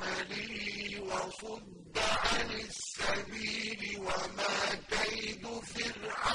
عمله وصد عن السبيل وما كيد فرعون